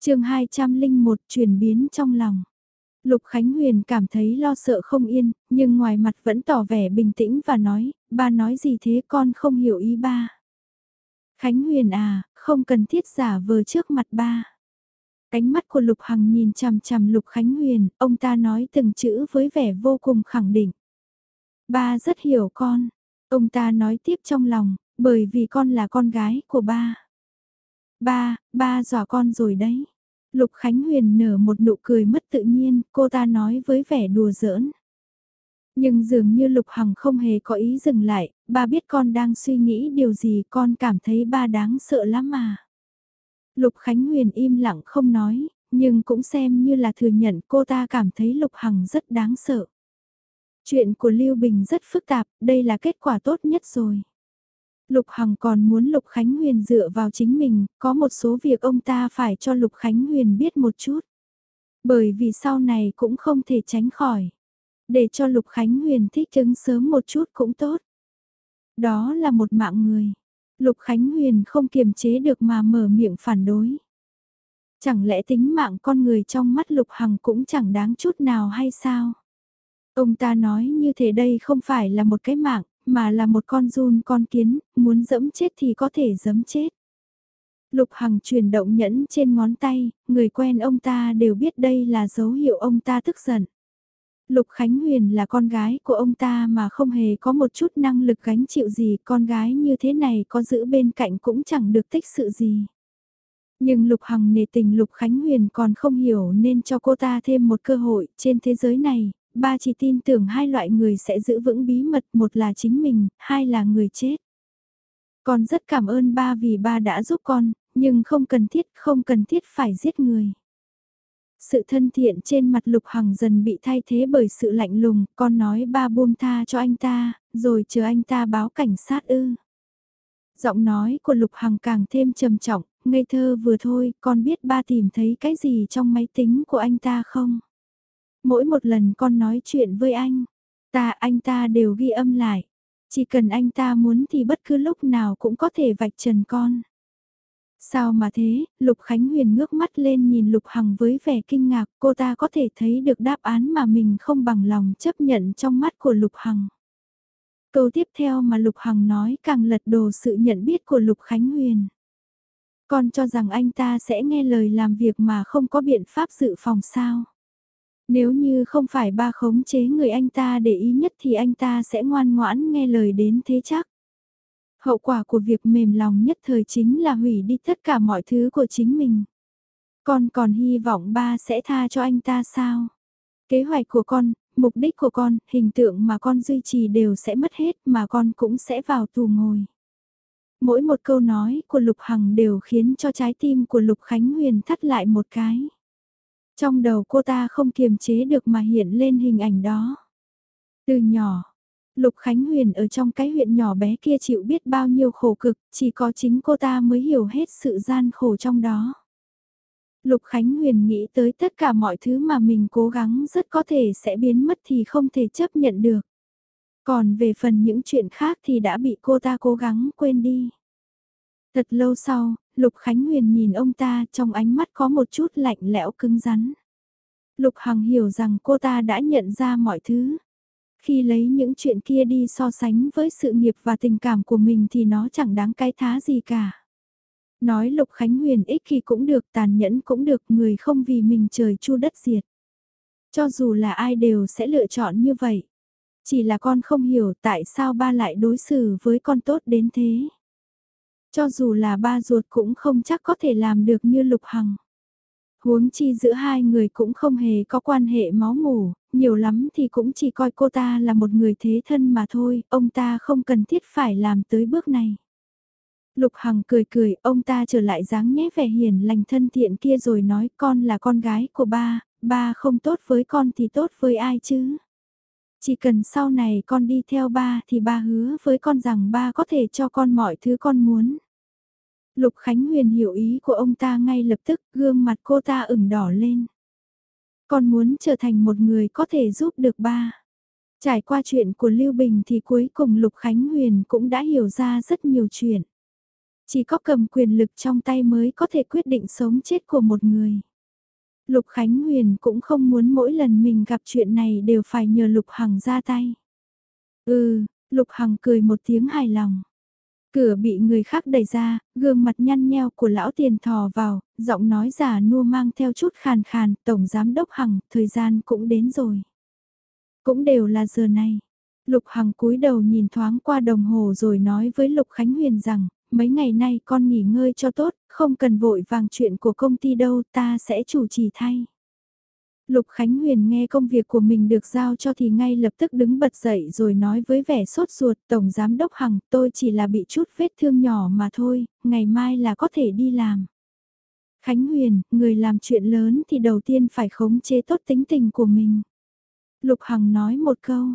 chương 201 chuyển biến trong lòng. Lục Khánh Huyền cảm thấy lo sợ không yên, nhưng ngoài mặt vẫn tỏ vẻ bình tĩnh và nói, ba nói gì thế con không hiểu ý ba. Khánh Huyền à, không cần thiết giả vờ trước mặt ba. Cánh mắt của Lục Hằng nhìn chằm chằm Lục Khánh Huyền, ông ta nói từng chữ với vẻ vô cùng khẳng định. Ba rất hiểu con. Ông ta nói tiếp trong lòng, bởi vì con là con gái của ba. Ba, ba dọa con rồi đấy. Lục Khánh Huyền nở một nụ cười mất tự nhiên, cô ta nói với vẻ đùa giỡn. Nhưng dường như Lục Hằng không hề có ý dừng lại, ba biết con đang suy nghĩ điều gì con cảm thấy ba đáng sợ lắm mà. Lục Khánh Huyền im lặng không nói, nhưng cũng xem như là thừa nhận cô ta cảm thấy Lục Hằng rất đáng sợ. Chuyện của Lưu Bình rất phức tạp, đây là kết quả tốt nhất rồi. Lục Hằng còn muốn Lục Khánh Huyền dựa vào chính mình, có một số việc ông ta phải cho Lục Khánh Huyền biết một chút. Bởi vì sau này cũng không thể tránh khỏi. Để cho Lục Khánh Huyền thích ứng sớm một chút cũng tốt. Đó là một mạng người. Lục Khánh Huyền không kiềm chế được mà mở miệng phản đối. Chẳng lẽ tính mạng con người trong mắt Lục Hằng cũng chẳng đáng chút nào hay sao? Ông ta nói như thế đây không phải là một cái mạng, mà là một con run con kiến, muốn dẫm chết thì có thể dẫm chết. Lục Hằng chuyển động nhẫn trên ngón tay, người quen ông ta đều biết đây là dấu hiệu ông ta tức giận. Lục Khánh Huyền là con gái của ông ta mà không hề có một chút năng lực gánh chịu gì, con gái như thế này có giữ bên cạnh cũng chẳng được tích sự gì. Nhưng Lục Hằng nề tình Lục Khánh Huyền còn không hiểu nên cho cô ta thêm một cơ hội trên thế giới này, ba chỉ tin tưởng hai loại người sẽ giữ vững bí mật, một là chính mình, hai là người chết. Con rất cảm ơn ba vì ba đã giúp con, nhưng không cần thiết, không cần thiết phải giết người. Sự thân thiện trên mặt Lục Hằng dần bị thay thế bởi sự lạnh lùng, con nói ba buông tha cho anh ta, rồi chờ anh ta báo cảnh sát ư. Giọng nói của Lục Hằng càng thêm trầm trọng, ngây thơ vừa thôi, con biết ba tìm thấy cái gì trong máy tính của anh ta không? Mỗi một lần con nói chuyện với anh, ta anh ta đều ghi âm lại. Chỉ cần anh ta muốn thì bất cứ lúc nào cũng có thể vạch trần con. Sao mà thế, Lục Khánh Huyền ngước mắt lên nhìn Lục Hằng với vẻ kinh ngạc, cô ta có thể thấy được đáp án mà mình không bằng lòng chấp nhận trong mắt của Lục Hằng. Câu tiếp theo mà Lục Hằng nói càng lật đổ sự nhận biết của Lục Khánh Huyền. Con cho rằng anh ta sẽ nghe lời làm việc mà không có biện pháp dự phòng sao. Nếu như không phải ba khống chế người anh ta để ý nhất thì anh ta sẽ ngoan ngoãn nghe lời đến thế chắc. Hậu quả của việc mềm lòng nhất thời chính là hủy đi tất cả mọi thứ của chính mình. Con còn hy vọng ba sẽ tha cho anh ta sao? Kế hoạch của con, mục đích của con, hình tượng mà con duy trì đều sẽ mất hết mà con cũng sẽ vào tù ngồi. Mỗi một câu nói của Lục Hằng đều khiến cho trái tim của Lục Khánh Huyền thắt lại một cái. Trong đầu cô ta không kiềm chế được mà hiện lên hình ảnh đó. Từ nhỏ, Lục Khánh Huyền ở trong cái huyện nhỏ bé kia chịu biết bao nhiêu khổ cực, chỉ có chính cô ta mới hiểu hết sự gian khổ trong đó. Lục Khánh Huyền nghĩ tới tất cả mọi thứ mà mình cố gắng rất có thể sẽ biến mất thì không thể chấp nhận được. Còn về phần những chuyện khác thì đã bị cô ta cố gắng quên đi. Thật lâu sau, Lục Khánh Huyền nhìn ông ta trong ánh mắt có một chút lạnh lẽo cứng rắn. Lục Hằng hiểu rằng cô ta đã nhận ra mọi thứ. Khi lấy những chuyện kia đi so sánh với sự nghiệp và tình cảm của mình thì nó chẳng đáng cái thá gì cả. Nói Lục Khánh Huyền ích khi cũng được, tàn nhẫn cũng được, người không vì mình trời chu đất diệt. Cho dù là ai đều sẽ lựa chọn như vậy. Chỉ là con không hiểu tại sao ba lại đối xử với con tốt đến thế. Cho dù là ba ruột cũng không chắc có thể làm được như Lục Hằng. Huống chi giữa hai người cũng không hề có quan hệ máu mủ, nhiều lắm thì cũng chỉ coi cô ta là một người thế thân mà thôi, ông ta không cần thiết phải làm tới bước này. Lục Hằng cười cười, ông ta trở lại dáng nhé vẻ hiền lành thân thiện kia rồi nói con là con gái của ba, ba không tốt với con thì tốt với ai chứ. Chỉ cần sau này con đi theo ba thì ba hứa với con rằng ba có thể cho con mọi thứ con muốn. Lục Khánh Huyền hiểu ý của ông ta ngay lập tức, gương mặt cô ta ửng đỏ lên. Con muốn trở thành một người có thể giúp được ba. Trải qua chuyện của Lưu Bình thì cuối cùng Lục Khánh Huyền cũng đã hiểu ra rất nhiều chuyện. Chỉ có cầm quyền lực trong tay mới có thể quyết định sống chết của một người. Lục Khánh Huyền cũng không muốn mỗi lần mình gặp chuyện này đều phải nhờ Lục Hằng ra tay. Ừ, Lục Hằng cười một tiếng hài lòng. Cửa bị người khác đẩy ra, gương mặt nhăn nheo của lão tiền thò vào, giọng nói giả nua mang theo chút khàn khàn, Tổng Giám Đốc Hằng, thời gian cũng đến rồi. Cũng đều là giờ này. Lục Hằng cúi đầu nhìn thoáng qua đồng hồ rồi nói với Lục Khánh Huyền rằng, mấy ngày nay con nghỉ ngơi cho tốt, không cần vội vàng chuyện của công ty đâu, ta sẽ chủ trì thay. Lục Khánh Huyền nghe công việc của mình được giao cho thì ngay lập tức đứng bật dậy rồi nói với vẻ sốt ruột Tổng Giám Đốc Hằng tôi chỉ là bị chút vết thương nhỏ mà thôi, ngày mai là có thể đi làm. Khánh Huyền, người làm chuyện lớn thì đầu tiên phải khống chế tốt tính tình của mình. Lục Hằng nói một câu.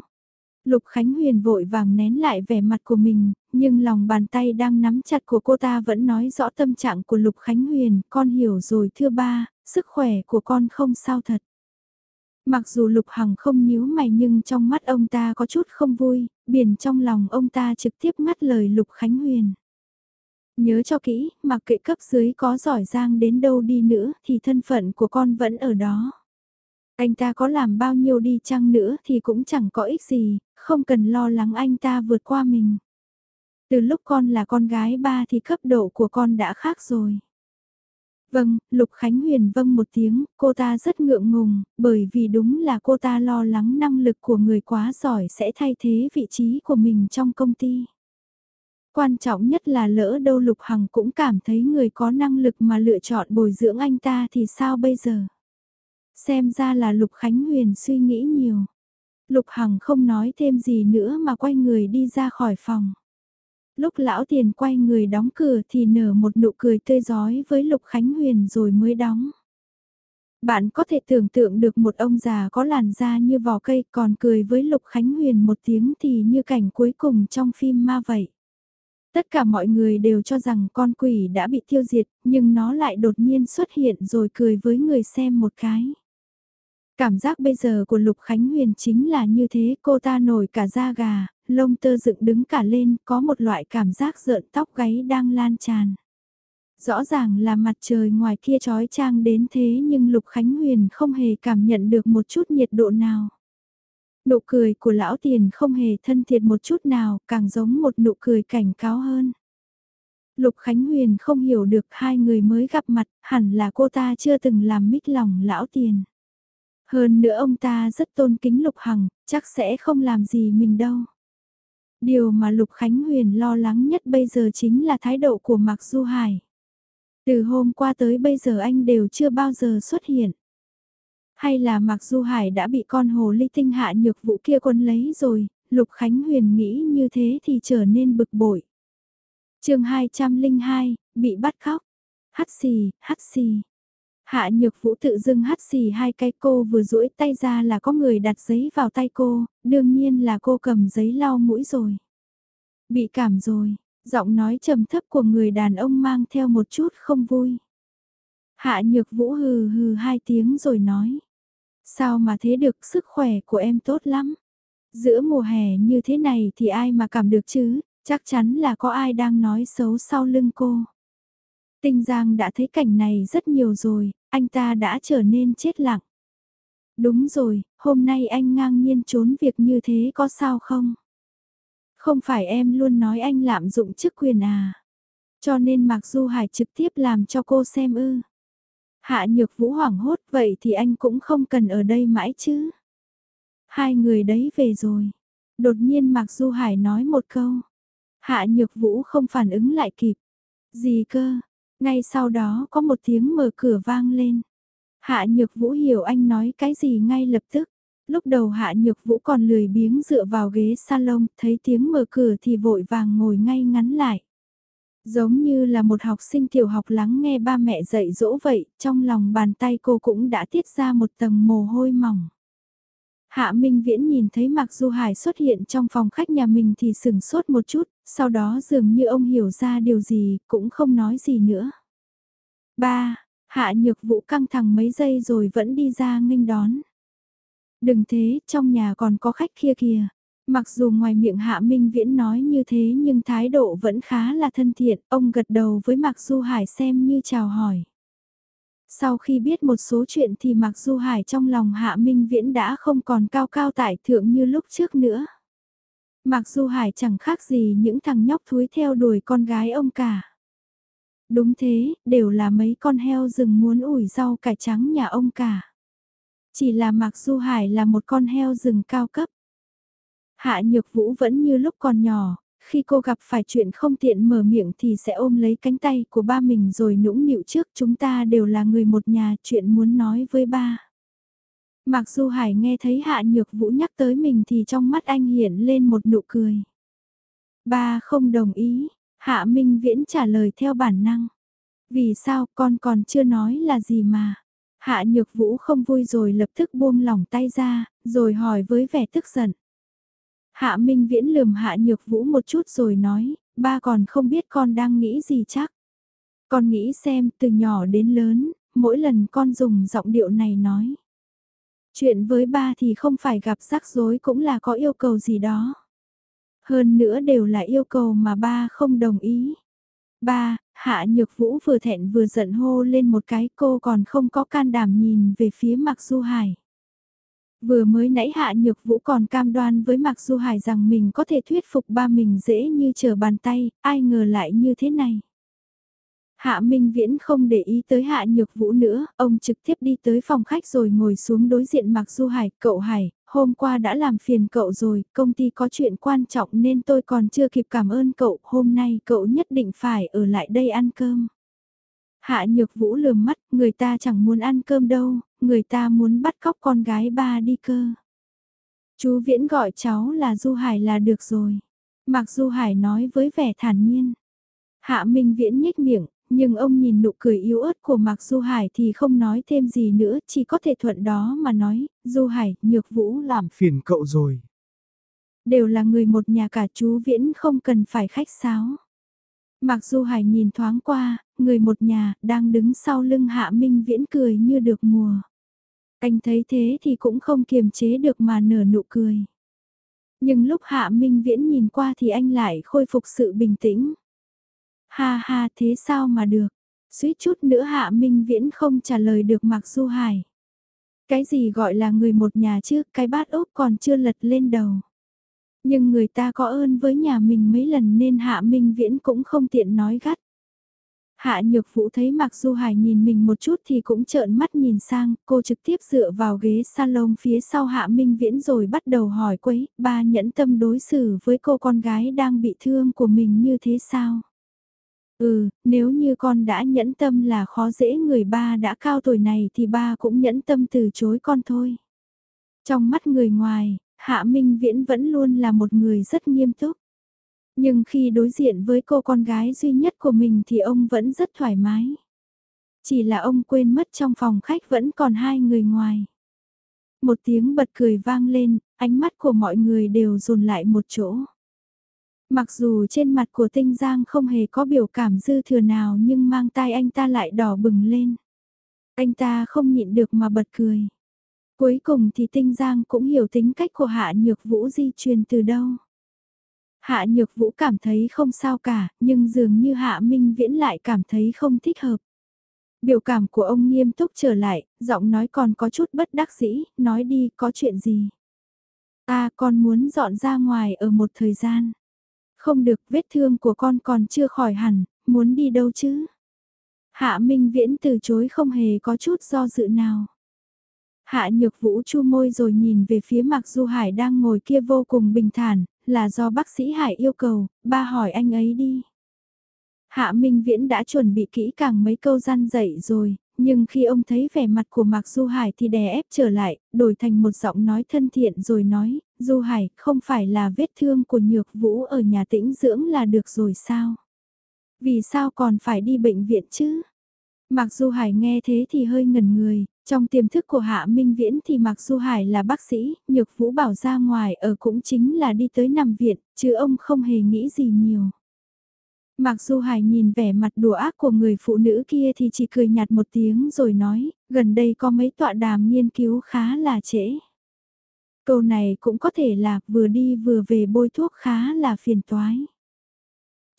Lục Khánh Huyền vội vàng nén lại vẻ mặt của mình, nhưng lòng bàn tay đang nắm chặt của cô ta vẫn nói rõ tâm trạng của Lục Khánh Huyền, con hiểu rồi thưa ba, sức khỏe của con không sao thật. Mặc dù Lục Hằng không nhíu mày nhưng trong mắt ông ta có chút không vui, biển trong lòng ông ta trực tiếp ngắt lời Lục Khánh Huyền. Nhớ cho kỹ, mặc kệ cấp dưới có giỏi giang đến đâu đi nữa thì thân phận của con vẫn ở đó. Anh ta có làm bao nhiêu đi chăng nữa thì cũng chẳng có ích gì, không cần lo lắng anh ta vượt qua mình. Từ lúc con là con gái ba thì cấp độ của con đã khác rồi. Vâng, Lục Khánh Huyền vâng một tiếng, cô ta rất ngượng ngùng, bởi vì đúng là cô ta lo lắng năng lực của người quá giỏi sẽ thay thế vị trí của mình trong công ty. Quan trọng nhất là lỡ đâu Lục Hằng cũng cảm thấy người có năng lực mà lựa chọn bồi dưỡng anh ta thì sao bây giờ? Xem ra là Lục Khánh Huyền suy nghĩ nhiều. Lục Hằng không nói thêm gì nữa mà quay người đi ra khỏi phòng. Lúc lão tiền quay người đóng cửa thì nở một nụ cười tươi giói với Lục Khánh Huyền rồi mới đóng. Bạn có thể tưởng tượng được một ông già có làn da như vỏ cây còn cười với Lục Khánh Huyền một tiếng thì như cảnh cuối cùng trong phim ma vậy. Tất cả mọi người đều cho rằng con quỷ đã bị tiêu diệt, nhưng nó lại đột nhiên xuất hiện rồi cười với người xem một cái. Cảm giác bây giờ của Lục Khánh Huyền chính là như thế, cô ta nổi cả da gà, lông tơ dựng đứng cả lên, có một loại cảm giác rợn tóc gáy đang lan tràn. Rõ ràng là mặt trời ngoài kia trói trang đến thế nhưng Lục Khánh Huyền không hề cảm nhận được một chút nhiệt độ nào. Nụ cười của lão tiền không hề thân thiệt một chút nào, càng giống một nụ cười cảnh cáo hơn. Lục Khánh Huyền không hiểu được hai người mới gặp mặt, hẳn là cô ta chưa từng làm mít lòng lão tiền. Hơn nữa ông ta rất tôn kính Lục Hằng, chắc sẽ không làm gì mình đâu. Điều mà Lục Khánh Huyền lo lắng nhất bây giờ chính là thái độ của Mạc Du Hải. Từ hôm qua tới bây giờ anh đều chưa bao giờ xuất hiện. Hay là Mạc Du Hải đã bị con hồ ly tinh hạ nhược vụ kia quân lấy rồi, Lục Khánh Huyền nghĩ như thế thì trở nên bực bội. chương 202, bị bắt khóc. Hắt xì, hắt xì. Hạ nhược vũ tự dưng hắt xì hai cái cô vừa duỗi tay ra là có người đặt giấy vào tay cô, đương nhiên là cô cầm giấy lau mũi rồi. Bị cảm rồi, giọng nói trầm thấp của người đàn ông mang theo một chút không vui. Hạ nhược vũ hừ hừ hai tiếng rồi nói. Sao mà thế được sức khỏe của em tốt lắm. Giữa mùa hè như thế này thì ai mà cảm được chứ, chắc chắn là có ai đang nói xấu sau lưng cô. Tinh Giang đã thấy cảnh này rất nhiều rồi, anh ta đã trở nên chết lặng. Đúng rồi, hôm nay anh ngang nhiên trốn việc như thế có sao không? Không phải em luôn nói anh lạm dụng chức quyền à? Cho nên Mạc Du Hải trực tiếp làm cho cô xem ư. Hạ nhược vũ hoảng hốt vậy thì anh cũng không cần ở đây mãi chứ. Hai người đấy về rồi. Đột nhiên Mạc Du Hải nói một câu. Hạ nhược vũ không phản ứng lại kịp. Gì cơ, ngay sau đó có một tiếng mở cửa vang lên. Hạ Nhược Vũ hiểu anh nói cái gì ngay lập tức. Lúc đầu Hạ Nhược Vũ còn lười biếng dựa vào ghế salon, thấy tiếng mở cửa thì vội vàng ngồi ngay ngắn lại. Giống như là một học sinh tiểu học lắng nghe ba mẹ dạy dỗ vậy, trong lòng bàn tay cô cũng đã tiết ra một tầng mồ hôi mỏng. Hạ Minh Viễn nhìn thấy Mạc Du Hải xuất hiện trong phòng khách nhà mình thì sừng sốt một chút, sau đó dường như ông hiểu ra điều gì, cũng không nói gì nữa. Ba, Hạ Nhược Vũ căng thẳng mấy giây rồi vẫn đi ra nghênh đón. Đừng thế, trong nhà còn có khách kia kìa. Mặc dù ngoài miệng Hạ Minh Viễn nói như thế nhưng thái độ vẫn khá là thân thiện, ông gật đầu với Mạc Du Hải xem như chào hỏi. Sau khi biết một số chuyện thì Mặc Du Hải trong lòng Hạ Minh Viễn đã không còn cao cao tại thượng như lúc trước nữa. Mặc Du Hải chẳng khác gì những thằng nhóc thúi theo đuổi con gái ông cả. Đúng thế, đều là mấy con heo rừng muốn ủi rau cải trắng nhà ông cả. Chỉ là Mạc Du Hải là một con heo rừng cao cấp. Hạ Nhược Vũ vẫn như lúc còn nhỏ, khi cô gặp phải chuyện không tiện mở miệng thì sẽ ôm lấy cánh tay của ba mình rồi nũng nịu trước chúng ta đều là người một nhà chuyện muốn nói với ba. Mặc dù Hải nghe thấy Hạ Nhược Vũ nhắc tới mình thì trong mắt anh hiện lên một nụ cười. Ba không đồng ý, Hạ Minh Viễn trả lời theo bản năng. Vì sao con còn chưa nói là gì mà. Hạ Nhược Vũ không vui rồi lập tức buông lỏng tay ra, rồi hỏi với vẻ tức giận. Hạ Minh Viễn lườm Hạ Nhược Vũ một chút rồi nói, ba còn không biết con đang nghĩ gì chắc. Con nghĩ xem từ nhỏ đến lớn, mỗi lần con dùng giọng điệu này nói. Chuyện với ba thì không phải gặp rắc rối cũng là có yêu cầu gì đó. Hơn nữa đều là yêu cầu mà ba không đồng ý. Ba, Hạ Nhược Vũ vừa thẹn vừa giận hô lên một cái cô còn không có can đảm nhìn về phía Mạc Du Hải. Vừa mới nãy Hạ Nhược Vũ còn cam đoan với Mạc Du Hải rằng mình có thể thuyết phục ba mình dễ như trở bàn tay, ai ngờ lại như thế này. Hạ Minh Viễn không để ý tới Hạ Nhược Vũ nữa, ông trực tiếp đi tới phòng khách rồi ngồi xuống đối diện Mạc Du Hải, cậu Hải, hôm qua đã làm phiền cậu rồi, công ty có chuyện quan trọng nên tôi còn chưa kịp cảm ơn cậu, hôm nay cậu nhất định phải ở lại đây ăn cơm. Hạ Nhược Vũ lườm mắt, người ta chẳng muốn ăn cơm đâu, người ta muốn bắt cóc con gái ba đi cơ. Chú Viễn gọi cháu là Du Hải là được rồi. Mạc Du Hải nói với vẻ thản nhiên. Hạ Minh Viễn nhếch miệng, nhưng ông nhìn nụ cười yếu ớt của Mạc Du Hải thì không nói thêm gì nữa, chỉ có thể thuận đó mà nói, Du Hải, Nhược Vũ làm phiền cậu rồi. Đều là người một nhà cả chú Viễn không cần phải khách sáo. Mạc Du Hải nhìn thoáng qua, người một nhà, đang đứng sau lưng Hạ Minh Viễn cười như được mùa. Anh thấy thế thì cũng không kiềm chế được mà nở nụ cười. Nhưng lúc Hạ Minh Viễn nhìn qua thì anh lại khôi phục sự bình tĩnh. Ha ha thế sao mà được, suýt chút nữa Hạ Minh Viễn không trả lời được Mạc Du Hải. Cái gì gọi là người một nhà chứ, cái bát úp còn chưa lật lên đầu. Nhưng người ta có ơn với nhà mình mấy lần nên Hạ Minh Viễn cũng không tiện nói gắt. Hạ Nhược Vũ thấy Mạc Du Hải nhìn mình một chút thì cũng trợn mắt nhìn sang, cô trực tiếp dựa vào ghế salon phía sau Hạ Minh Viễn rồi bắt đầu hỏi quấy, ba nhẫn tâm đối xử với cô con gái đang bị thương của mình như thế sao? Ừ, nếu như con đã nhẫn tâm là khó dễ người ba đã cao tuổi này thì ba cũng nhẫn tâm từ chối con thôi. Trong mắt người ngoài, Hạ Minh Viễn vẫn luôn là một người rất nghiêm túc. Nhưng khi đối diện với cô con gái duy nhất của mình thì ông vẫn rất thoải mái. Chỉ là ông quên mất trong phòng khách vẫn còn hai người ngoài. Một tiếng bật cười vang lên, ánh mắt của mọi người đều dồn lại một chỗ. Mặc dù trên mặt của Tinh Giang không hề có biểu cảm dư thừa nào nhưng mang tai anh ta lại đỏ bừng lên. Anh ta không nhịn được mà bật cười. Cuối cùng thì Tinh Giang cũng hiểu tính cách của Hạ Nhược Vũ di truyền từ đâu. Hạ Nhược Vũ cảm thấy không sao cả, nhưng dường như Hạ Minh Viễn lại cảm thấy không thích hợp. Biểu cảm của ông nghiêm túc trở lại, giọng nói còn có chút bất đắc dĩ, nói đi có chuyện gì. Ta con muốn dọn ra ngoài ở một thời gian. Không được vết thương của con còn chưa khỏi hẳn, muốn đi đâu chứ? Hạ Minh Viễn từ chối không hề có chút do dự nào. Hạ Nhược Vũ chu môi rồi nhìn về phía mặc Du Hải đang ngồi kia vô cùng bình thản, là do bác sĩ Hải yêu cầu, ba hỏi anh ấy đi. Hạ Minh Viễn đã chuẩn bị kỹ càng mấy câu gian dạy rồi, nhưng khi ông thấy vẻ mặt của Mạc Du Hải thì đè ép trở lại, đổi thành một giọng nói thân thiện rồi nói, Du Hải, không phải là vết thương của Nhược Vũ ở nhà tĩnh dưỡng là được rồi sao? Vì sao còn phải đi bệnh viện chứ? Mạc Du Hải nghe thế thì hơi ngẩn người, trong tiềm thức của Hạ Minh Viễn thì Mạc Du Hải là bác sĩ, Nhược Vũ bảo ra ngoài ở cũng chính là đi tới nằm viện, chứ ông không hề nghĩ gì nhiều. Mạc Du Hải nhìn vẻ mặt đùa ác của người phụ nữ kia thì chỉ cười nhạt một tiếng rồi nói, gần đây có mấy tọa đàm nghiên cứu khá là trễ. Câu này cũng có thể là vừa đi vừa về bôi thuốc khá là phiền toái.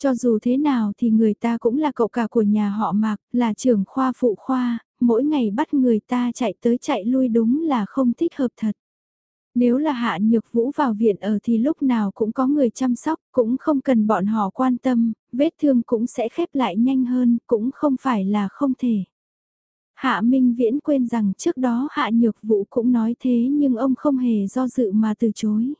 Cho dù thế nào thì người ta cũng là cậu cả của nhà họ Mạc, là trưởng khoa phụ khoa, mỗi ngày bắt người ta chạy tới chạy lui đúng là không thích hợp thật. Nếu là hạ nhược vũ vào viện ở thì lúc nào cũng có người chăm sóc, cũng không cần bọn họ quan tâm, vết thương cũng sẽ khép lại nhanh hơn, cũng không phải là không thể. Hạ Minh Viễn quên rằng trước đó Hạ Nhược Vũ cũng nói thế nhưng ông không hề do dự mà từ chối.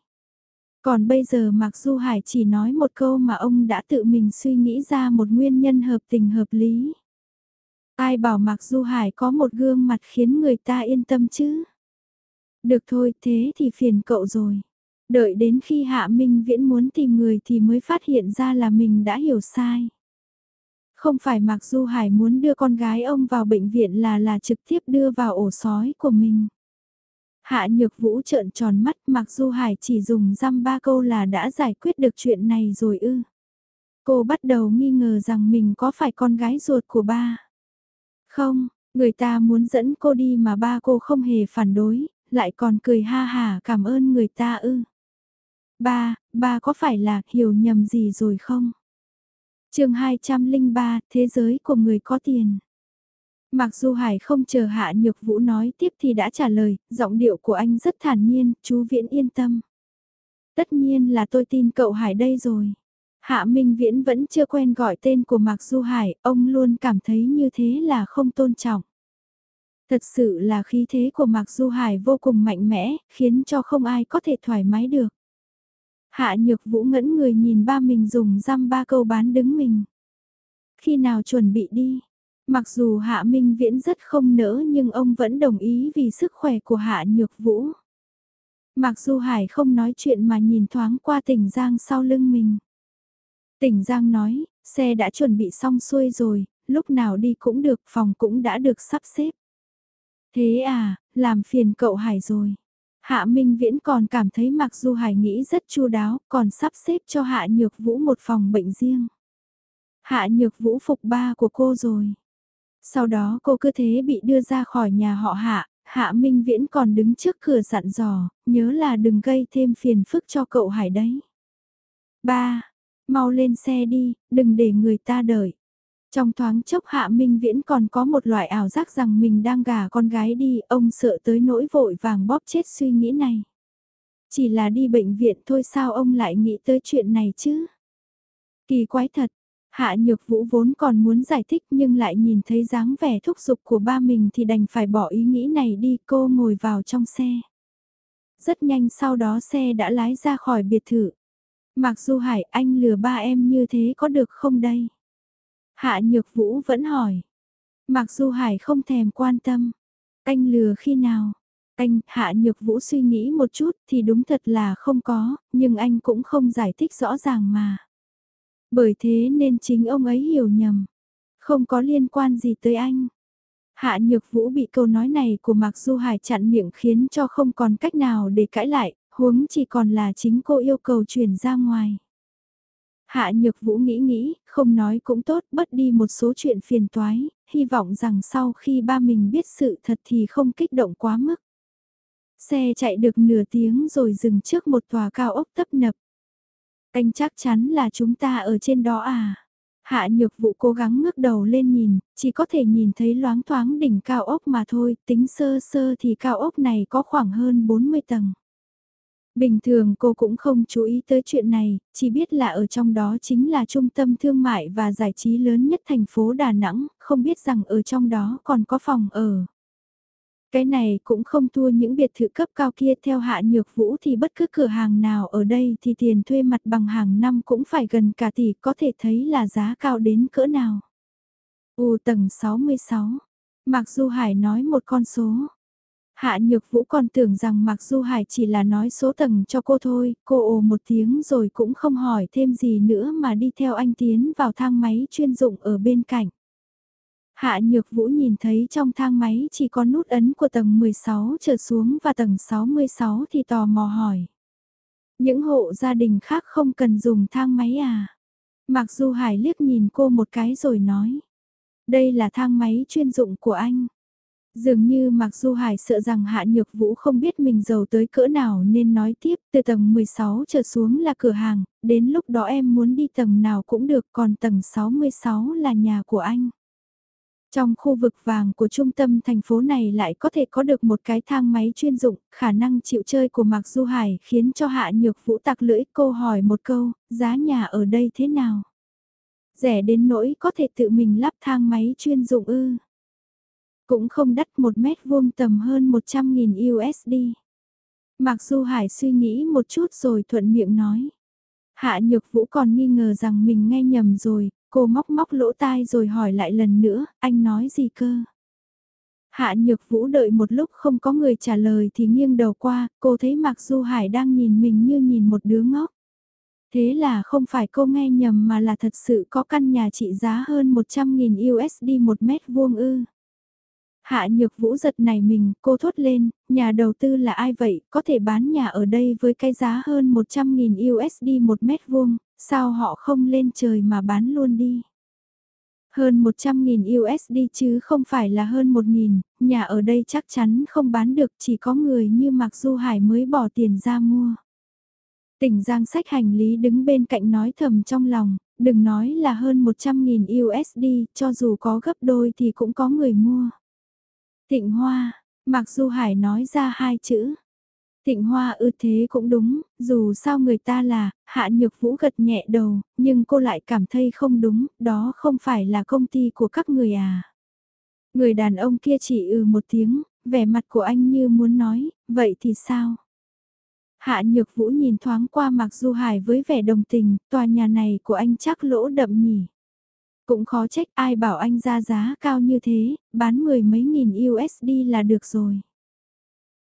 Còn bây giờ mặc Du Hải chỉ nói một câu mà ông đã tự mình suy nghĩ ra một nguyên nhân hợp tình hợp lý. Ai bảo mặc Du Hải có một gương mặt khiến người ta yên tâm chứ? Được thôi, thế thì phiền cậu rồi. Đợi đến khi Hạ Minh Viễn muốn tìm người thì mới phát hiện ra là mình đã hiểu sai. Không phải mặc Du Hải muốn đưa con gái ông vào bệnh viện là là trực tiếp đưa vào ổ sói của mình. Hạ Nhược Vũ trợn tròn mắt mặc Du Hải chỉ dùng răm ba câu là đã giải quyết được chuyện này rồi ư. Cô bắt đầu nghi ngờ rằng mình có phải con gái ruột của ba. Không, người ta muốn dẫn cô đi mà ba cô không hề phản đối, lại còn cười ha hà cảm ơn người ta ư. Ba, ba có phải là hiểu nhầm gì rồi không? chương 203, Thế giới của người có tiền. Mặc dù Hải không chờ Hạ Nhược Vũ nói tiếp thì đã trả lời, giọng điệu của anh rất thản nhiên, chú Viễn yên tâm. Tất nhiên là tôi tin cậu Hải đây rồi. Hạ Minh Viễn vẫn chưa quen gọi tên của Mạc Du Hải, ông luôn cảm thấy như thế là không tôn trọng. Thật sự là khí thế của Mạc Du Hải vô cùng mạnh mẽ, khiến cho không ai có thể thoải mái được. Hạ Nhược Vũ ngẫn người nhìn ba mình dùng răm ba câu bán đứng mình. Khi nào chuẩn bị đi? Mặc dù Hạ Minh Viễn rất không nỡ nhưng ông vẫn đồng ý vì sức khỏe của Hạ Nhược Vũ. Mặc dù Hải không nói chuyện mà nhìn thoáng qua tỉnh Giang sau lưng mình. Tỉnh Giang nói, xe đã chuẩn bị xong xuôi rồi, lúc nào đi cũng được, phòng cũng đã được sắp xếp. Thế à, làm phiền cậu Hải rồi. Hạ Minh Viễn còn cảm thấy mặc dù Hải nghĩ rất chu đáo, còn sắp xếp cho Hạ Nhược Vũ một phòng bệnh riêng. Hạ Nhược Vũ phục ba của cô rồi. Sau đó cô cứ thế bị đưa ra khỏi nhà họ Hạ, Hạ Minh Viễn còn đứng trước cửa dặn dò, nhớ là đừng gây thêm phiền phức cho cậu Hải đấy. Ba, mau lên xe đi, đừng để người ta đợi. Trong thoáng chốc Hạ Minh Viễn còn có một loại ảo giác rằng mình đang gả con gái đi, ông sợ tới nỗi vội vàng bóp chết suy nghĩ này. Chỉ là đi bệnh viện thôi sao ông lại nghĩ tới chuyện này chứ? Kỳ quái thật, Hạ Nhược Vũ vốn còn muốn giải thích nhưng lại nhìn thấy dáng vẻ thúc giục của ba mình thì đành phải bỏ ý nghĩ này đi cô ngồi vào trong xe. Rất nhanh sau đó xe đã lái ra khỏi biệt thự. Mặc dù Hải anh lừa ba em như thế có được không đây? Hạ Nhược Vũ vẫn hỏi. Mặc dù Hải không thèm quan tâm. Anh lừa khi nào? Anh, Hạ Nhược Vũ suy nghĩ một chút thì đúng thật là không có, nhưng anh cũng không giải thích rõ ràng mà. Bởi thế nên chính ông ấy hiểu nhầm. Không có liên quan gì tới anh. Hạ Nhược Vũ bị câu nói này của Mạc Du Hải chặn miệng khiến cho không còn cách nào để cãi lại, huống chỉ còn là chính cô yêu cầu chuyển ra ngoài. Hạ Nhược Vũ nghĩ nghĩ, không nói cũng tốt, bớt đi một số chuyện phiền toái, hy vọng rằng sau khi ba mình biết sự thật thì không kích động quá mức. Xe chạy được nửa tiếng rồi dừng trước một tòa cao ốc tấp nập. Anh chắc chắn là chúng ta ở trên đó à? Hạ nhược vụ cố gắng ngước đầu lên nhìn, chỉ có thể nhìn thấy loáng thoáng đỉnh cao ốc mà thôi, tính sơ sơ thì cao ốc này có khoảng hơn 40 tầng. Bình thường cô cũng không chú ý tới chuyện này, chỉ biết là ở trong đó chính là trung tâm thương mại và giải trí lớn nhất thành phố Đà Nẵng, không biết rằng ở trong đó còn có phòng ở. Cái này cũng không thua những biệt thự cấp cao kia theo hạ nhược vũ thì bất cứ cửa hàng nào ở đây thì tiền thuê mặt bằng hàng năm cũng phải gần cả tỷ có thể thấy là giá cao đến cỡ nào. U tầng 66. Mạc Du Hải nói một con số. Hạ Nhược Vũ còn tưởng rằng Mạc Du Hải chỉ là nói số tầng cho cô thôi, cô ồ một tiếng rồi cũng không hỏi thêm gì nữa mà đi theo anh tiến vào thang máy chuyên dụng ở bên cạnh. Hạ Nhược Vũ nhìn thấy trong thang máy chỉ có nút ấn của tầng 16 trở xuống và tầng 66 thì tò mò hỏi. Những hộ gia đình khác không cần dùng thang máy à? Mặc dù Hải liếc nhìn cô một cái rồi nói. Đây là thang máy chuyên dụng của anh. Dường như Mạc Du Hải sợ rằng Hạ Nhược Vũ không biết mình giàu tới cỡ nào nên nói tiếp từ tầng 16 trở xuống là cửa hàng, đến lúc đó em muốn đi tầng nào cũng được còn tầng 66 là nhà của anh. Trong khu vực vàng của trung tâm thành phố này lại có thể có được một cái thang máy chuyên dụng, khả năng chịu chơi của Mạc Du Hải khiến cho Hạ Nhược Vũ tặc lưỡi cô hỏi một câu, giá nhà ở đây thế nào? Rẻ đến nỗi có thể tự mình lắp thang máy chuyên dụng ư. Cũng không đắt một mét vuông tầm hơn 100.000 USD. Mạc Du Hải suy nghĩ một chút rồi thuận miệng nói. Hạ Nhược Vũ còn nghi ngờ rằng mình nghe nhầm rồi, cô móc móc lỗ tai rồi hỏi lại lần nữa, anh nói gì cơ? Hạ Nhược Vũ đợi một lúc không có người trả lời thì nghiêng đầu qua, cô thấy Mạc Du Hải đang nhìn mình như nhìn một đứa ngốc. Thế là không phải cô nghe nhầm mà là thật sự có căn nhà trị giá hơn 100.000 USD một mét vuông ư. Hạ nhược vũ giật này mình, cô thốt lên, nhà đầu tư là ai vậy, có thể bán nhà ở đây với cái giá hơn 100.000 USD một mét vuông, sao họ không lên trời mà bán luôn đi. Hơn 100.000 USD chứ không phải là hơn 1.000, nhà ở đây chắc chắn không bán được chỉ có người như Mạc Du Hải mới bỏ tiền ra mua. Tỉnh Giang sách hành lý đứng bên cạnh nói thầm trong lòng, đừng nói là hơn 100.000 USD, cho dù có gấp đôi thì cũng có người mua. Thịnh Hoa, Mạc Du Hải nói ra hai chữ. Thịnh Hoa ư thế cũng đúng, dù sao người ta là, Hạ Nhược Vũ gật nhẹ đầu, nhưng cô lại cảm thấy không đúng, đó không phải là công ty của các người à. Người đàn ông kia chỉ ừ một tiếng, vẻ mặt của anh như muốn nói, vậy thì sao? Hạ Nhược Vũ nhìn thoáng qua Mạc Du Hải với vẻ đồng tình, tòa nhà này của anh chắc lỗ đậm nhỉ. Cũng khó trách ai bảo anh ra giá cao như thế, bán mười mấy nghìn USD là được rồi.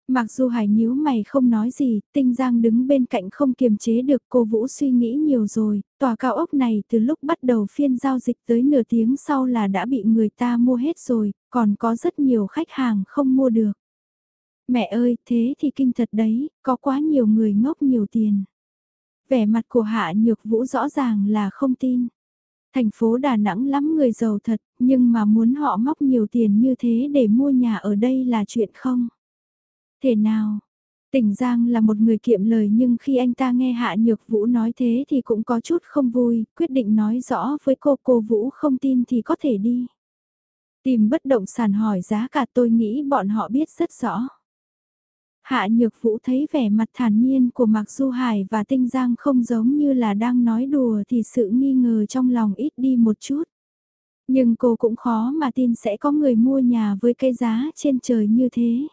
Mặc dù hải nhíu mày không nói gì, tinh giang đứng bên cạnh không kiềm chế được cô Vũ suy nghĩ nhiều rồi, tòa cao ốc này từ lúc bắt đầu phiên giao dịch tới nửa tiếng sau là đã bị người ta mua hết rồi, còn có rất nhiều khách hàng không mua được. Mẹ ơi, thế thì kinh thật đấy, có quá nhiều người ngốc nhiều tiền. Vẻ mặt của Hạ Nhược Vũ rõ ràng là không tin. Thành phố Đà Nẵng lắm người giàu thật, nhưng mà muốn họ móc nhiều tiền như thế để mua nhà ở đây là chuyện không? Thế nào? Tỉnh Giang là một người kiệm lời nhưng khi anh ta nghe Hạ Nhược Vũ nói thế thì cũng có chút không vui, quyết định nói rõ với cô cô Vũ không tin thì có thể đi. Tìm bất động sản hỏi giá cả tôi nghĩ bọn họ biết rất rõ. Hạ Nhược Vũ thấy vẻ mặt thản nhiên của Mạc Du Hải và Tinh Giang không giống như là đang nói đùa thì sự nghi ngờ trong lòng ít đi một chút. Nhưng cô cũng khó mà tin sẽ có người mua nhà với cái giá trên trời như thế.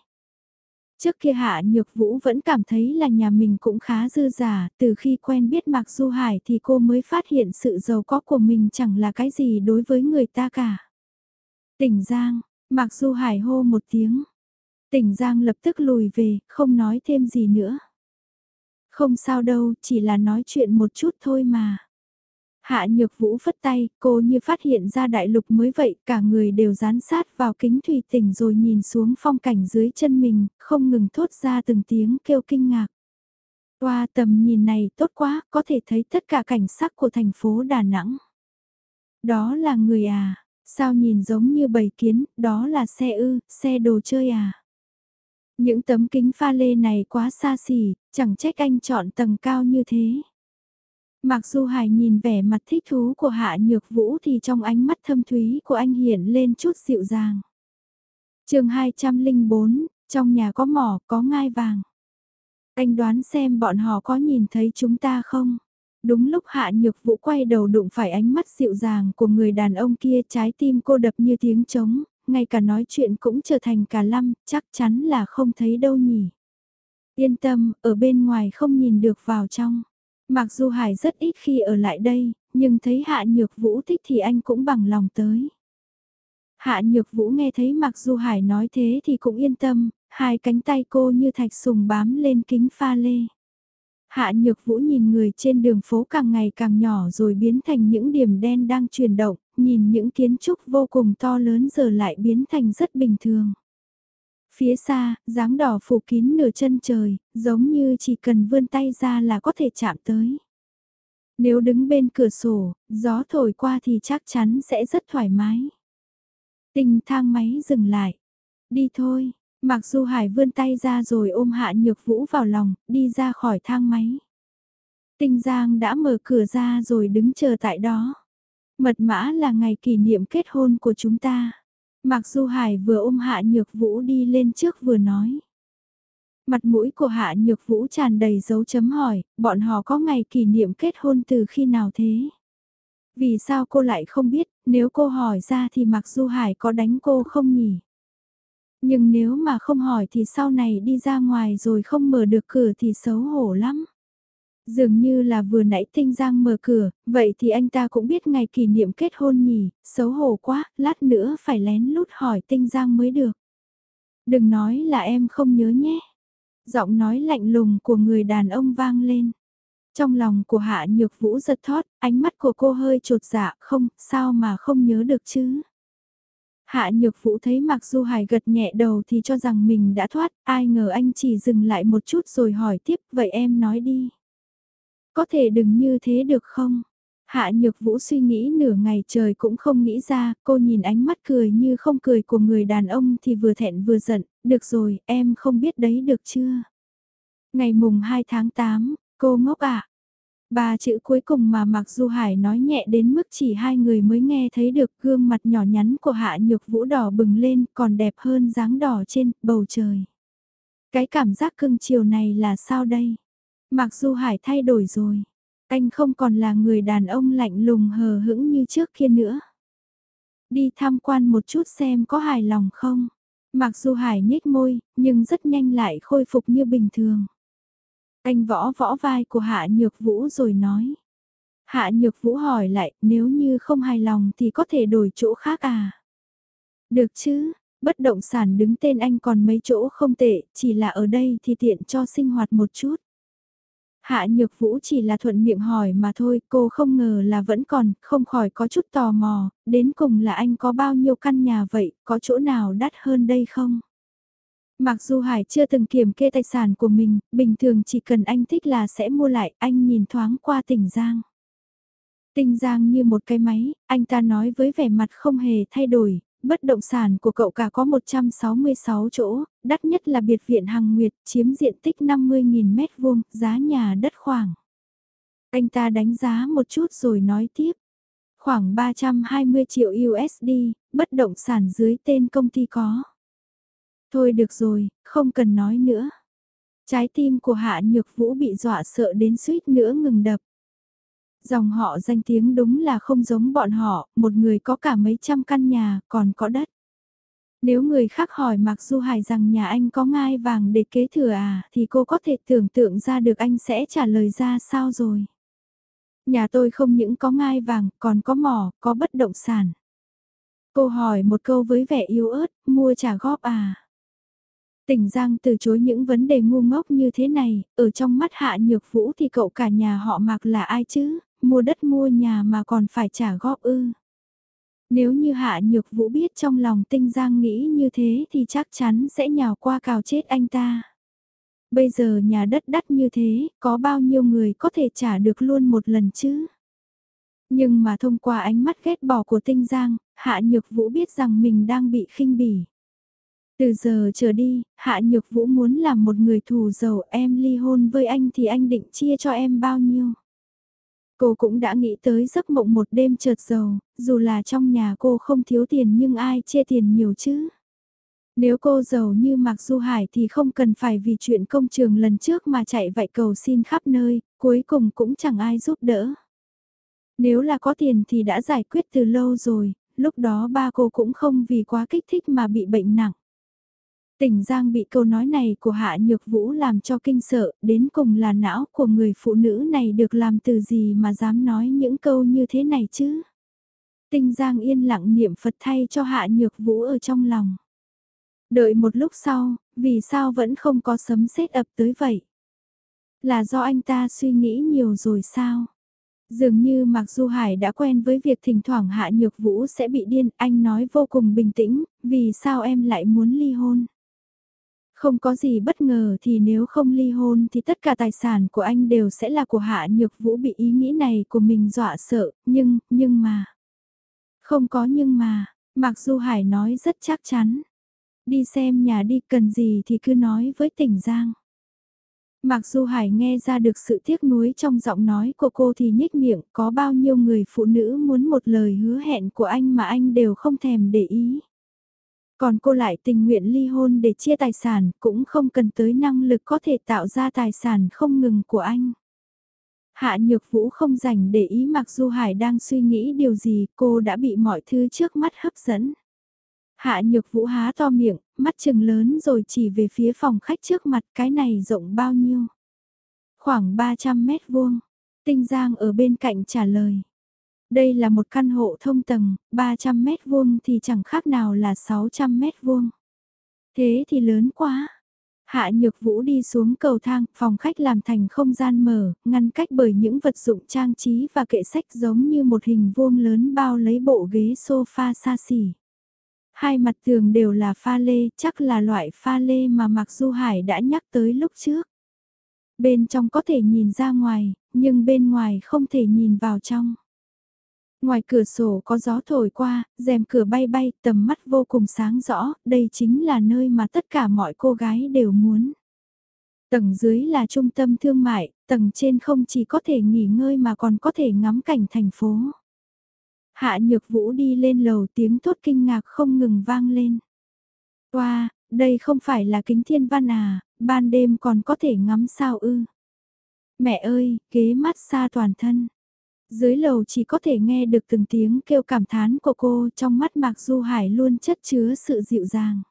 Trước kia Hạ Nhược Vũ vẫn cảm thấy là nhà mình cũng khá dư giả, từ khi quen biết Mạc Du Hải thì cô mới phát hiện sự giàu có của mình chẳng là cái gì đối với người ta cả. Tỉnh Giang, Mạc Du Hải hô một tiếng. Tỉnh Giang lập tức lùi về, không nói thêm gì nữa. Không sao đâu, chỉ là nói chuyện một chút thôi mà. Hạ nhược vũ phất tay, cô như phát hiện ra đại lục mới vậy, cả người đều dán sát vào kính thủy tỉnh rồi nhìn xuống phong cảnh dưới chân mình, không ngừng thốt ra từng tiếng kêu kinh ngạc. Qua tầm nhìn này tốt quá, có thể thấy tất cả cảnh sắc của thành phố Đà Nẵng. Đó là người à, sao nhìn giống như bầy kiến, đó là xe ư, xe đồ chơi à. Những tấm kính pha lê này quá xa xỉ, chẳng trách anh chọn tầng cao như thế. Mặc dù Hải nhìn vẻ mặt thích thú của Hạ Nhược Vũ thì trong ánh mắt thâm thúy của anh hiện lên chút dịu dàng. chương 204, trong nhà có mỏ, có ngai vàng. Anh đoán xem bọn họ có nhìn thấy chúng ta không? Đúng lúc Hạ Nhược Vũ quay đầu đụng phải ánh mắt dịu dàng của người đàn ông kia trái tim cô đập như tiếng trống, ngay cả nói chuyện cũng trở thành cả lăm, chắc chắn là không thấy đâu nhỉ. Yên tâm, ở bên ngoài không nhìn được vào trong. Mặc dù Hải rất ít khi ở lại đây, nhưng thấy Hạ Nhược Vũ thích thì anh cũng bằng lòng tới. Hạ Nhược Vũ nghe thấy Mặc dù Hải nói thế thì cũng yên tâm, hai cánh tay cô như thạch sùng bám lên kính pha lê. Hạ Nhược Vũ nhìn người trên đường phố càng ngày càng nhỏ rồi biến thành những điểm đen đang chuyển động, nhìn những kiến trúc vô cùng to lớn giờ lại biến thành rất bình thường. Phía xa, dáng đỏ phủ kín nửa chân trời, giống như chỉ cần vươn tay ra là có thể chạm tới. Nếu đứng bên cửa sổ, gió thổi qua thì chắc chắn sẽ rất thoải mái. Tình thang máy dừng lại. Đi thôi, Mặc dù Hải vươn tay ra rồi ôm Hạ Nhược Vũ vào lòng, đi ra khỏi thang máy. Tinh Giang đã mở cửa ra rồi đứng chờ tại đó. Mật mã là ngày kỷ niệm kết hôn của chúng ta. Mặc dù Hải vừa ôm Hạ Nhược Vũ đi lên trước vừa nói. Mặt mũi của Hạ Nhược Vũ tràn đầy dấu chấm hỏi, bọn họ có ngày kỷ niệm kết hôn từ khi nào thế? Vì sao cô lại không biết, nếu cô hỏi ra thì Mặc Du Hải có đánh cô không nhỉ? Nhưng nếu mà không hỏi thì sau này đi ra ngoài rồi không mở được cửa thì xấu hổ lắm. Dường như là vừa nãy Tinh Giang mở cửa, vậy thì anh ta cũng biết ngày kỷ niệm kết hôn nhỉ, xấu hổ quá, lát nữa phải lén lút hỏi Tinh Giang mới được. Đừng nói là em không nhớ nhé. Giọng nói lạnh lùng của người đàn ông vang lên. Trong lòng của Hạ Nhược Vũ giật thót, ánh mắt của cô hơi trột dạ, không, sao mà không nhớ được chứ. Hạ Nhược Vũ thấy Mạc Du Hải gật nhẹ đầu thì cho rằng mình đã thoát, ai ngờ anh chỉ dừng lại một chút rồi hỏi tiếp, vậy em nói đi. Có thể đừng như thế được không? Hạ Nhược Vũ suy nghĩ nửa ngày trời cũng không nghĩ ra, cô nhìn ánh mắt cười như không cười của người đàn ông thì vừa thẹn vừa giận, được rồi, em không biết đấy được chưa? Ngày mùng 2 tháng 8, cô ngốc ạ. À? Ba chữ cuối cùng mà Mạc Du Hải nói nhẹ đến mức chỉ hai người mới nghe thấy được gương mặt nhỏ nhắn của Hạ Nhược Vũ đỏ bừng lên còn đẹp hơn dáng đỏ trên bầu trời. Cái cảm giác cưng chiều này là sao đây? Mặc Du Hải thay đổi rồi. Anh không còn là người đàn ông lạnh lùng hờ hững như trước kia nữa. Đi tham quan một chút xem có hài lòng không? Mặc dù Hải nhếch môi, nhưng rất nhanh lại khôi phục như bình thường. Anh võ võ vai của Hạ Nhược Vũ rồi nói. Hạ Nhược Vũ hỏi lại, nếu như không hài lòng thì có thể đổi chỗ khác à? Được chứ, bất động sản đứng tên anh còn mấy chỗ không tệ, chỉ là ở đây thì tiện cho sinh hoạt một chút. Hạ Nhược Vũ chỉ là thuận miệng hỏi mà thôi, cô không ngờ là vẫn còn, không khỏi có chút tò mò, đến cùng là anh có bao nhiêu căn nhà vậy, có chỗ nào đắt hơn đây không? Mặc dù Hải chưa từng kiểm kê tài sản của mình, bình thường chỉ cần anh thích là sẽ mua lại, anh nhìn thoáng qua tỉnh Giang. Tinh Giang như một cái máy, anh ta nói với vẻ mặt không hề thay đổi, bất động sản của cậu cả có 166 chỗ, đắt nhất là biệt viện Hằng Nguyệt, chiếm diện tích 50.000 mét vuông, giá nhà đất khoảng. Anh ta đánh giá một chút rồi nói tiếp. Khoảng 320 triệu USD, bất động sản dưới tên công ty có. Thôi được rồi, không cần nói nữa. Trái tim của Hạ Nhược Vũ bị dọa sợ đến suýt nữa ngừng đập. Dòng họ danh tiếng đúng là không giống bọn họ, một người có cả mấy trăm căn nhà, còn có đất. Nếu người khác hỏi Mạc Du Hải rằng nhà anh có ngai vàng để kế thừa à, thì cô có thể tưởng tượng ra được anh sẽ trả lời ra sao rồi. Nhà tôi không những có ngai vàng, còn có mỏ, có bất động sản. Cô hỏi một câu với vẻ yếu ớt, mua trả góp à. Tỉnh Giang từ chối những vấn đề ngu ngốc như thế này, ở trong mắt Hạ Nhược Vũ thì cậu cả nhà họ Mạc là ai chứ? Mua đất mua nhà mà còn phải trả góp ư. Nếu như Hạ Nhược Vũ biết trong lòng Tinh Giang nghĩ như thế thì chắc chắn sẽ nhào qua cào chết anh ta. Bây giờ nhà đất đắt như thế, có bao nhiêu người có thể trả được luôn một lần chứ? Nhưng mà thông qua ánh mắt ghét bỏ của Tinh Giang, Hạ Nhược Vũ biết rằng mình đang bị khinh bỉ. Từ giờ trở đi, Hạ Nhược Vũ muốn làm một người thù giàu em ly hôn với anh thì anh định chia cho em bao nhiêu? Cô cũng đã nghĩ tới giấc mộng một đêm chợt giàu, dù là trong nhà cô không thiếu tiền nhưng ai chê tiền nhiều chứ. Nếu cô giàu như Mạc Du Hải thì không cần phải vì chuyện công trường lần trước mà chạy vạy cầu xin khắp nơi, cuối cùng cũng chẳng ai giúp đỡ. Nếu là có tiền thì đã giải quyết từ lâu rồi, lúc đó ba cô cũng không vì quá kích thích mà bị bệnh nặng. Tỉnh Giang bị câu nói này của Hạ Nhược Vũ làm cho kinh sợ, đến cùng là não của người phụ nữ này được làm từ gì mà dám nói những câu như thế này chứ? Tinh Giang yên lặng niệm Phật thay cho Hạ Nhược Vũ ở trong lòng. Đợi một lúc sau, vì sao vẫn không có sấm sét ập tới vậy? Là do anh ta suy nghĩ nhiều rồi sao? Dường như Mạc Du Hải đã quen với việc thỉnh thoảng Hạ Nhược Vũ sẽ bị điên, anh nói vô cùng bình tĩnh, vì sao em lại muốn ly hôn? Không có gì bất ngờ thì nếu không ly hôn thì tất cả tài sản của anh đều sẽ là của Hạ Nhược Vũ bị ý nghĩ này của mình dọa sợ, nhưng, nhưng mà... Không có nhưng mà, mặc Du Hải nói rất chắc chắn. Đi xem nhà đi cần gì thì cứ nói với tỉnh Giang. Mặc dù Hải nghe ra được sự tiếc nuối trong giọng nói của cô thì nhếch miệng có bao nhiêu người phụ nữ muốn một lời hứa hẹn của anh mà anh đều không thèm để ý. Còn cô lại tình nguyện ly hôn để chia tài sản cũng không cần tới năng lực có thể tạo ra tài sản không ngừng của anh. Hạ Nhược Vũ không dành để ý mặc dù Hải đang suy nghĩ điều gì cô đã bị mọi thứ trước mắt hấp dẫn. Hạ Nhược Vũ há to miệng, mắt trừng lớn rồi chỉ về phía phòng khách trước mặt cái này rộng bao nhiêu. Khoảng 300 mét vuông. Tinh Giang ở bên cạnh trả lời. Đây là một căn hộ thông tầng, 300 mét vuông thì chẳng khác nào là 600 mét vuông. Thế thì lớn quá. Hạ Nhược Vũ đi xuống cầu thang, phòng khách làm thành không gian mở, ngăn cách bởi những vật dụng trang trí và kệ sách giống như một hình vuông lớn bao lấy bộ ghế sofa xa xỉ. Hai mặt tường đều là pha lê, chắc là loại pha lê mà Mạc Du Hải đã nhắc tới lúc trước. Bên trong có thể nhìn ra ngoài, nhưng bên ngoài không thể nhìn vào trong. Ngoài cửa sổ có gió thổi qua, rèm cửa bay bay, tầm mắt vô cùng sáng rõ, đây chính là nơi mà tất cả mọi cô gái đều muốn. Tầng dưới là trung tâm thương mại, tầng trên không chỉ có thể nghỉ ngơi mà còn có thể ngắm cảnh thành phố. Hạ nhược vũ đi lên lầu tiếng thốt kinh ngạc không ngừng vang lên. Wow, đây không phải là kính thiên văn à, ban đêm còn có thể ngắm sao ư. Mẹ ơi, ghế mát xa toàn thân. Dưới lầu chỉ có thể nghe được từng tiếng kêu cảm thán của cô trong mắt Mạc Du Hải luôn chất chứa sự dịu dàng.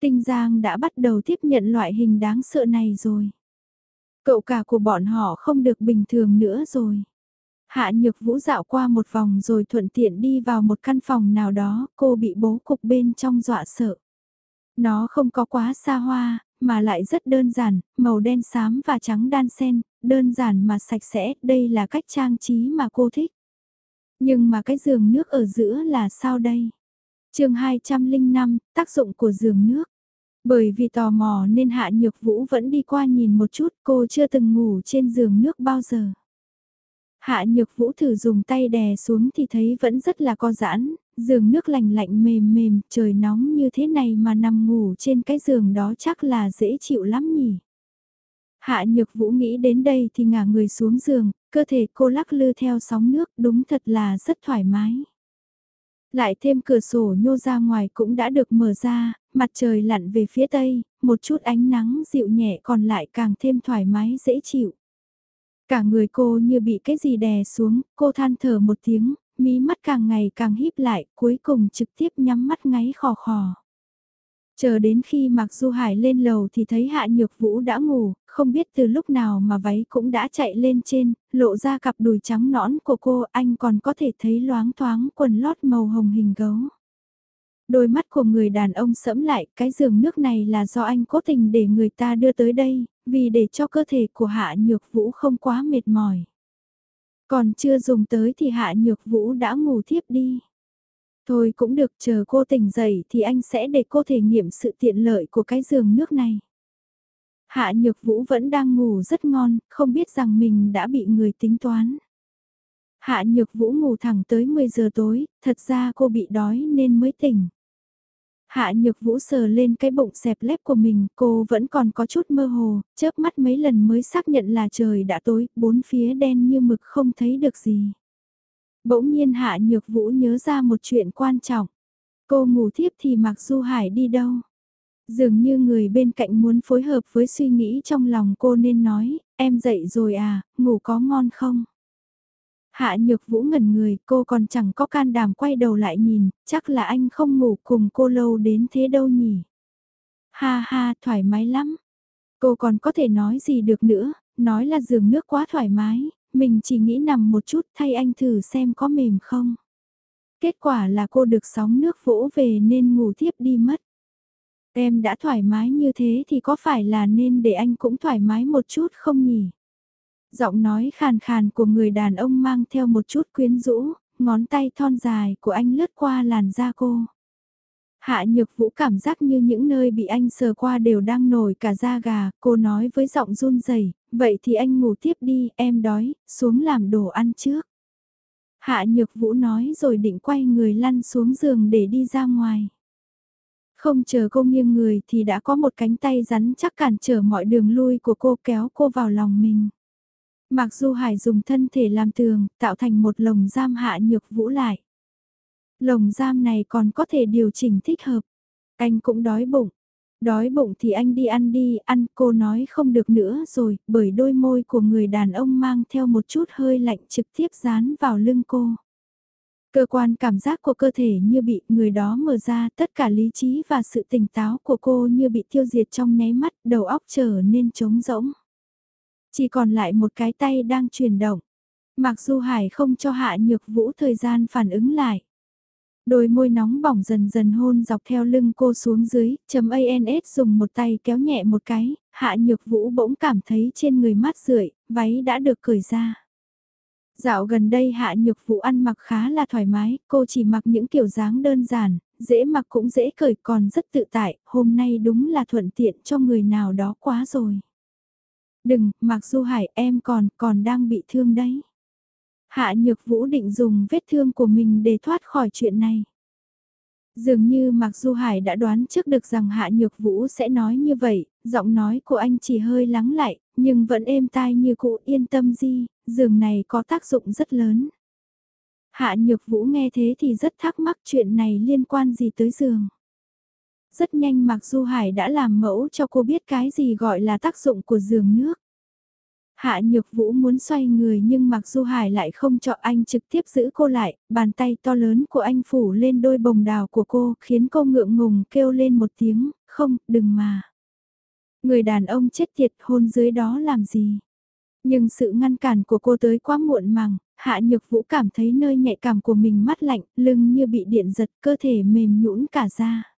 Tinh Giang đã bắt đầu tiếp nhận loại hình đáng sợ này rồi. Cậu cả của bọn họ không được bình thường nữa rồi. Hạ Nhược Vũ dạo qua một vòng rồi thuận tiện đi vào một căn phòng nào đó, cô bị bố cục bên trong dọa sợ. Nó không có quá xa hoa, mà lại rất đơn giản, màu đen xám và trắng đan xen, đơn giản mà sạch sẽ, đây là cách trang trí mà cô thích. Nhưng mà cái giường nước ở giữa là sao đây? chương 205, tác dụng của giường nước. Bởi vì tò mò nên Hạ Nhược Vũ vẫn đi qua nhìn một chút, cô chưa từng ngủ trên giường nước bao giờ. Hạ Nhược Vũ thử dùng tay đè xuống thì thấy vẫn rất là co giãn, giường nước lạnh lạnh mềm mềm, trời nóng như thế này mà nằm ngủ trên cái giường đó chắc là dễ chịu lắm nhỉ. Hạ Nhược Vũ nghĩ đến đây thì ngả người xuống giường, cơ thể cô lắc lư theo sóng nước đúng thật là rất thoải mái. Lại thêm cửa sổ nhô ra ngoài cũng đã được mở ra, mặt trời lặn về phía tây, một chút ánh nắng dịu nhẹ còn lại càng thêm thoải mái dễ chịu. Cả người cô như bị cái gì đè xuống, cô than thở một tiếng, mí mắt càng ngày càng híp lại, cuối cùng trực tiếp nhắm mắt ngáy khò khò. Chờ đến khi Mạc Du Hải lên lầu thì thấy Hạ Nhược Vũ đã ngủ, không biết từ lúc nào mà váy cũng đã chạy lên trên, lộ ra cặp đùi trắng nõn của cô, anh còn có thể thấy loáng thoáng quần lót màu hồng hình gấu. Đôi mắt của người đàn ông sẫm lại, cái giường nước này là do anh cố tình để người ta đưa tới đây, vì để cho cơ thể của Hạ Nhược Vũ không quá mệt mỏi. Còn chưa dùng tới thì Hạ Nhược Vũ đã ngủ thiếp đi. Thôi cũng được chờ cô tỉnh dậy thì anh sẽ để cô thể nghiệm sự tiện lợi của cái giường nước này. Hạ Nhược Vũ vẫn đang ngủ rất ngon, không biết rằng mình đã bị người tính toán. Hạ Nhược Vũ ngủ thẳng tới 10 giờ tối, thật ra cô bị đói nên mới tỉnh. Hạ Nhược Vũ sờ lên cái bụng xẹp lép của mình, cô vẫn còn có chút mơ hồ, chớp mắt mấy lần mới xác nhận là trời đã tối, bốn phía đen như mực không thấy được gì. Bỗng nhiên Hạ Nhược Vũ nhớ ra một chuyện quan trọng. Cô ngủ thiếp thì Mặc Du Hải đi đâu? Dường như người bên cạnh muốn phối hợp với suy nghĩ trong lòng cô nên nói, em dậy rồi à, ngủ có ngon không? Hạ nhược vũ ngẩn người, cô còn chẳng có can đảm quay đầu lại nhìn, chắc là anh không ngủ cùng cô lâu đến thế đâu nhỉ. Ha ha, thoải mái lắm. Cô còn có thể nói gì được nữa, nói là giường nước quá thoải mái, mình chỉ nghĩ nằm một chút thay anh thử xem có mềm không. Kết quả là cô được sóng nước vỗ về nên ngủ tiếp đi mất. Em đã thoải mái như thế thì có phải là nên để anh cũng thoải mái một chút không nhỉ? Giọng nói khàn khàn của người đàn ông mang theo một chút quyến rũ, ngón tay thon dài của anh lướt qua làn da cô. Hạ nhược vũ cảm giác như những nơi bị anh sờ qua đều đang nổi cả da gà, cô nói với giọng run rẩy vậy thì anh ngủ tiếp đi, em đói, xuống làm đồ ăn trước. Hạ nhược vũ nói rồi định quay người lăn xuống giường để đi ra ngoài. Không chờ cô nghiêng người thì đã có một cánh tay rắn chắc cản trở mọi đường lui của cô kéo cô vào lòng mình. Mặc dù Hải dùng thân thể làm tường, tạo thành một lồng giam hạ nhược vũ lại. Lồng giam này còn có thể điều chỉnh thích hợp. Anh cũng đói bụng. Đói bụng thì anh đi ăn đi, ăn cô nói không được nữa rồi, bởi đôi môi của người đàn ông mang theo một chút hơi lạnh trực tiếp dán vào lưng cô. Cơ quan cảm giác của cơ thể như bị người đó mở ra, tất cả lý trí và sự tỉnh táo của cô như bị tiêu diệt trong nháy mắt, đầu óc trở nên trống rỗng. Chỉ còn lại một cái tay đang chuyển động. Mặc dù Hải không cho Hạ Nhược Vũ thời gian phản ứng lại. Đôi môi nóng bỏng dần dần hôn dọc theo lưng cô xuống dưới, chấm ANS dùng một tay kéo nhẹ một cái, Hạ Nhược Vũ bỗng cảm thấy trên người mát rượi, váy đã được cởi ra. Dạo gần đây Hạ Nhược Vũ ăn mặc khá là thoải mái, cô chỉ mặc những kiểu dáng đơn giản, dễ mặc cũng dễ cởi còn rất tự tại, hôm nay đúng là thuận tiện cho người nào đó quá rồi. Đừng, Mạc Du Hải em còn, còn đang bị thương đấy. Hạ Nhược Vũ định dùng vết thương của mình để thoát khỏi chuyện này. Dường như Mạc Du Hải đã đoán trước được rằng Hạ Nhược Vũ sẽ nói như vậy, giọng nói của anh chỉ hơi lắng lại, nhưng vẫn êm tai như cũ yên tâm di, giường này có tác dụng rất lớn. Hạ Nhược Vũ nghe thế thì rất thắc mắc chuyện này liên quan gì tới giường. Rất nhanh Mạc Du Hải đã làm mẫu cho cô biết cái gì gọi là tác dụng của giường nước. Hạ Nhược Vũ muốn xoay người nhưng Mạc Du Hải lại không cho anh trực tiếp giữ cô lại, bàn tay to lớn của anh phủ lên đôi bồng đào của cô khiến cô ngượng ngùng kêu lên một tiếng, không, đừng mà. Người đàn ông chết tiệt hôn dưới đó làm gì? Nhưng sự ngăn cản của cô tới quá muộn màng, Hạ Nhược Vũ cảm thấy nơi nhạy cảm của mình mắt lạnh, lưng như bị điện giật, cơ thể mềm nhũn cả ra.